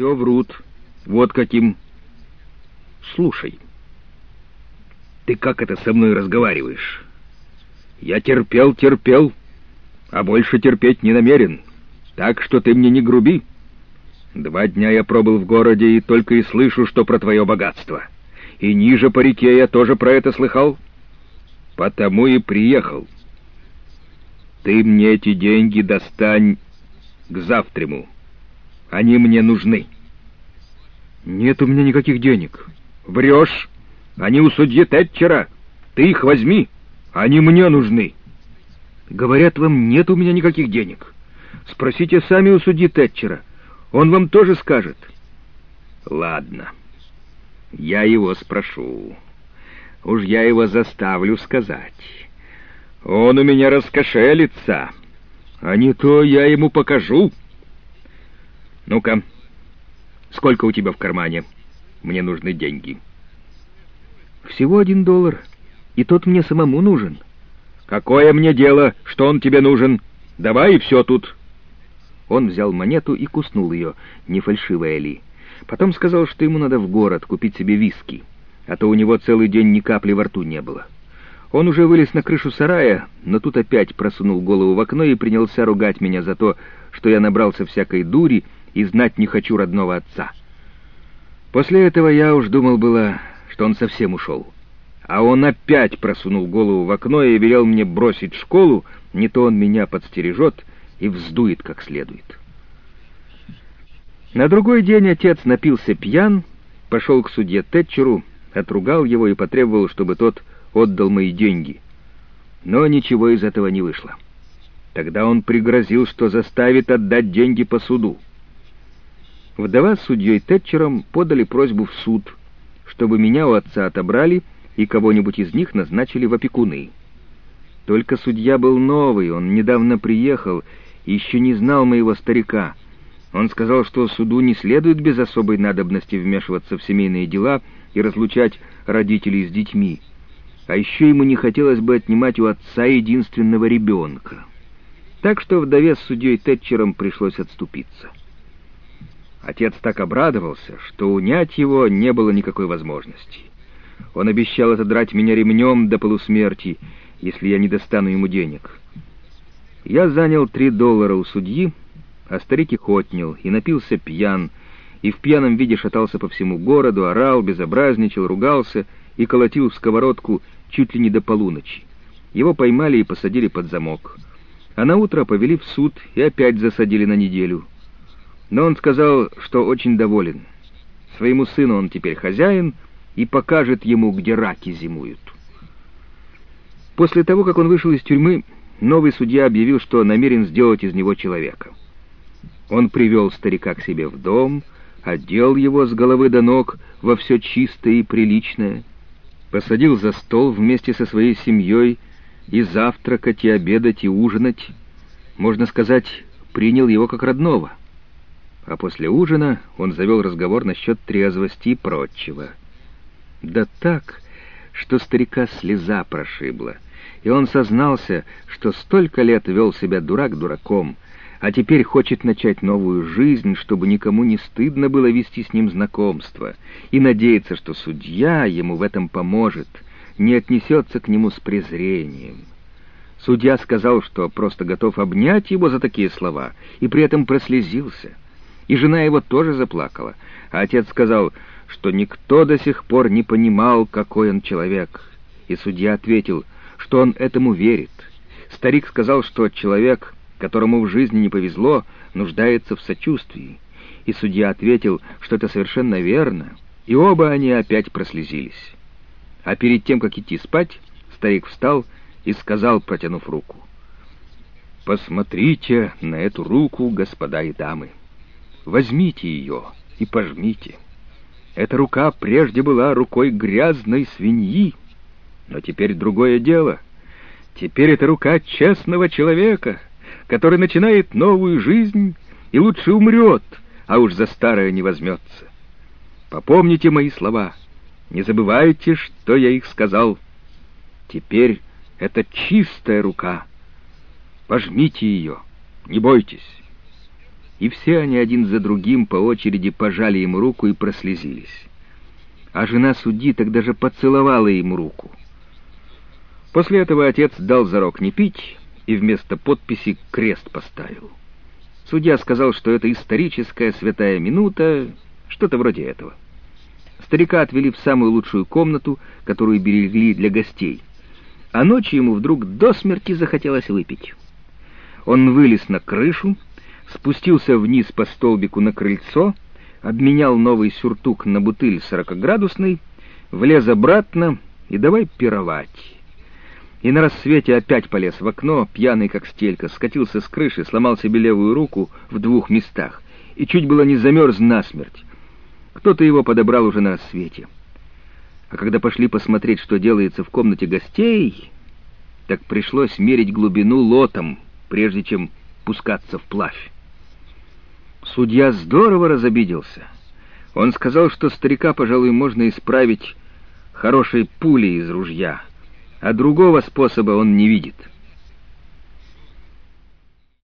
Все врут. Вот каким. Слушай, ты как это со мной разговариваешь? Я терпел, терпел, а больше терпеть не намерен. Так что ты мне не груби. Два дня я пробыл в городе и только и слышу, что про твое богатство. И ниже по реке я тоже про это слыхал. Потому и приехал. Ты мне эти деньги достань к завтраму. Они мне нужны. Нет у меня никаких денег. Врешь. Они у судьи Тэтчера. Ты их возьми. Они мне нужны. Говорят вам, нет у меня никаких денег. Спросите сами у судьи Тэтчера. Он вам тоже скажет. Ладно. Я его спрошу. Уж я его заставлю сказать. Он у меня раскошелится. А не то я ему покажу. Ну-ка, сколько у тебя в кармане? Мне нужны деньги. Всего один доллар, и тот мне самому нужен. Какое мне дело, что он тебе нужен? Давай и все тут. Он взял монету и куснул ее, не фальшивая ли. Потом сказал, что ему надо в город купить себе виски, а то у него целый день ни капли во рту не было. Он уже вылез на крышу сарая, но тут опять просунул голову в окно и принялся ругать меня за то, что я набрался всякой дури и знать не хочу родного отца. После этого я уж думал было, что он совсем ушел. А он опять просунул голову в окно и велел мне бросить школу, не то он меня подстережет и вздует как следует. На другой день отец напился пьян, пошел к судье Тэтчеру, отругал его и потребовал, чтобы тот отдал мои деньги. Но ничего из этого не вышло. Тогда он пригрозил, что заставит отдать деньги по суду. Вдова с судьей Тэтчером подали просьбу в суд, чтобы меня у отца отобрали и кого-нибудь из них назначили в опекуны. Только судья был новый, он недавно приехал и еще не знал моего старика. Он сказал, что суду не следует без особой надобности вмешиваться в семейные дела и разлучать родителей с детьми а еще ему не хотелось бы отнимать у отца единственного ребенка. Так что вдове с судьей Тэтчером пришлось отступиться. Отец так обрадовался, что унять его не было никакой возможности. Он обещал отодрать меня ремнем до полусмерти, если я не достану ему денег. Я занял три доллара у судьи, а старик их отнял и напился пьян, и в пьяном виде шатался по всему городу, орал, безобразничал, ругался и колотил в сковородку чуть ли не до полуночи. Его поймали и посадили под замок. А на утро повели в суд и опять засадили на неделю. Но он сказал, что очень доволен. Своему сыну он теперь хозяин и покажет ему, где раки зимуют. После того, как он вышел из тюрьмы, новый судья объявил, что намерен сделать из него человека. Он привел старика к себе в дом, одел его с головы до ног во все чистое и приличное, посадил за стол вместе со своей семьей и завтракать, и обедать, и ужинать. Можно сказать, принял его как родного. А после ужина он завел разговор насчет трезвости и прочего. Да так, что старика слеза прошибла, и он сознался, что столько лет вел себя дурак дураком — а теперь хочет начать новую жизнь, чтобы никому не стыдно было вести с ним знакомство, и надеется, что судья ему в этом поможет, не отнесется к нему с презрением. Судья сказал, что просто готов обнять его за такие слова, и при этом прослезился. И жена его тоже заплакала, а отец сказал, что никто до сих пор не понимал, какой он человек. И судья ответил, что он этому верит. Старик сказал, что человек которому в жизни не повезло, нуждается в сочувствии. И судья ответил, что это совершенно верно, и оба они опять прослезились. А перед тем, как идти спать, старик встал и сказал, протянув руку, «Посмотрите на эту руку, господа и дамы. Возьмите ее и пожмите. Эта рука прежде была рукой грязной свиньи, но теперь другое дело. Теперь это рука честного человека» который начинает новую жизнь и лучше умрет, а уж за старое не возьмется. Попомните мои слова, не забывайте, что я их сказал. Теперь это чистая рука. Пожмите ее, не бойтесь. И все они один за другим по очереди пожали ему руку и прослезились. А жена судьи тогда же поцеловала ему руку. После этого отец дал зарок не пить и вместо подписи крест поставил. Судья сказал, что это историческая святая минута, что-то вроде этого. Старика отвели в самую лучшую комнату, которую берегли для гостей. А ночью ему вдруг до смерти захотелось выпить. Он вылез на крышу, спустился вниз по столбику на крыльцо, обменял новый сюртук на бутыль сорокоградусный, влез обратно и давай пировать. И на рассвете опять полез в окно, пьяный как стелька, скатился с крыши, сломал себе левую руку в двух местах и чуть было не замерз насмерть. Кто-то его подобрал уже на рассвете. А когда пошли посмотреть, что делается в комнате гостей, так пришлось мерить глубину лотом, прежде чем пускаться вплавь. Судья здорово разобиделся. Он сказал, что старика, пожалуй, можно исправить хорошей пулей из ружья, а другого способа он не видит.